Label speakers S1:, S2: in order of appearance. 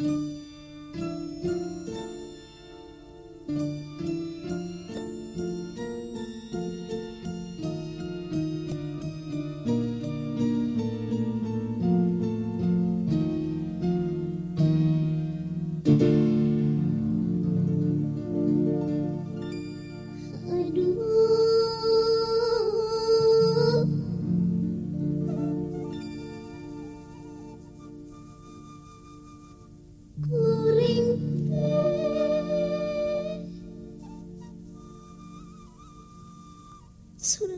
S1: Aduh. Sorangan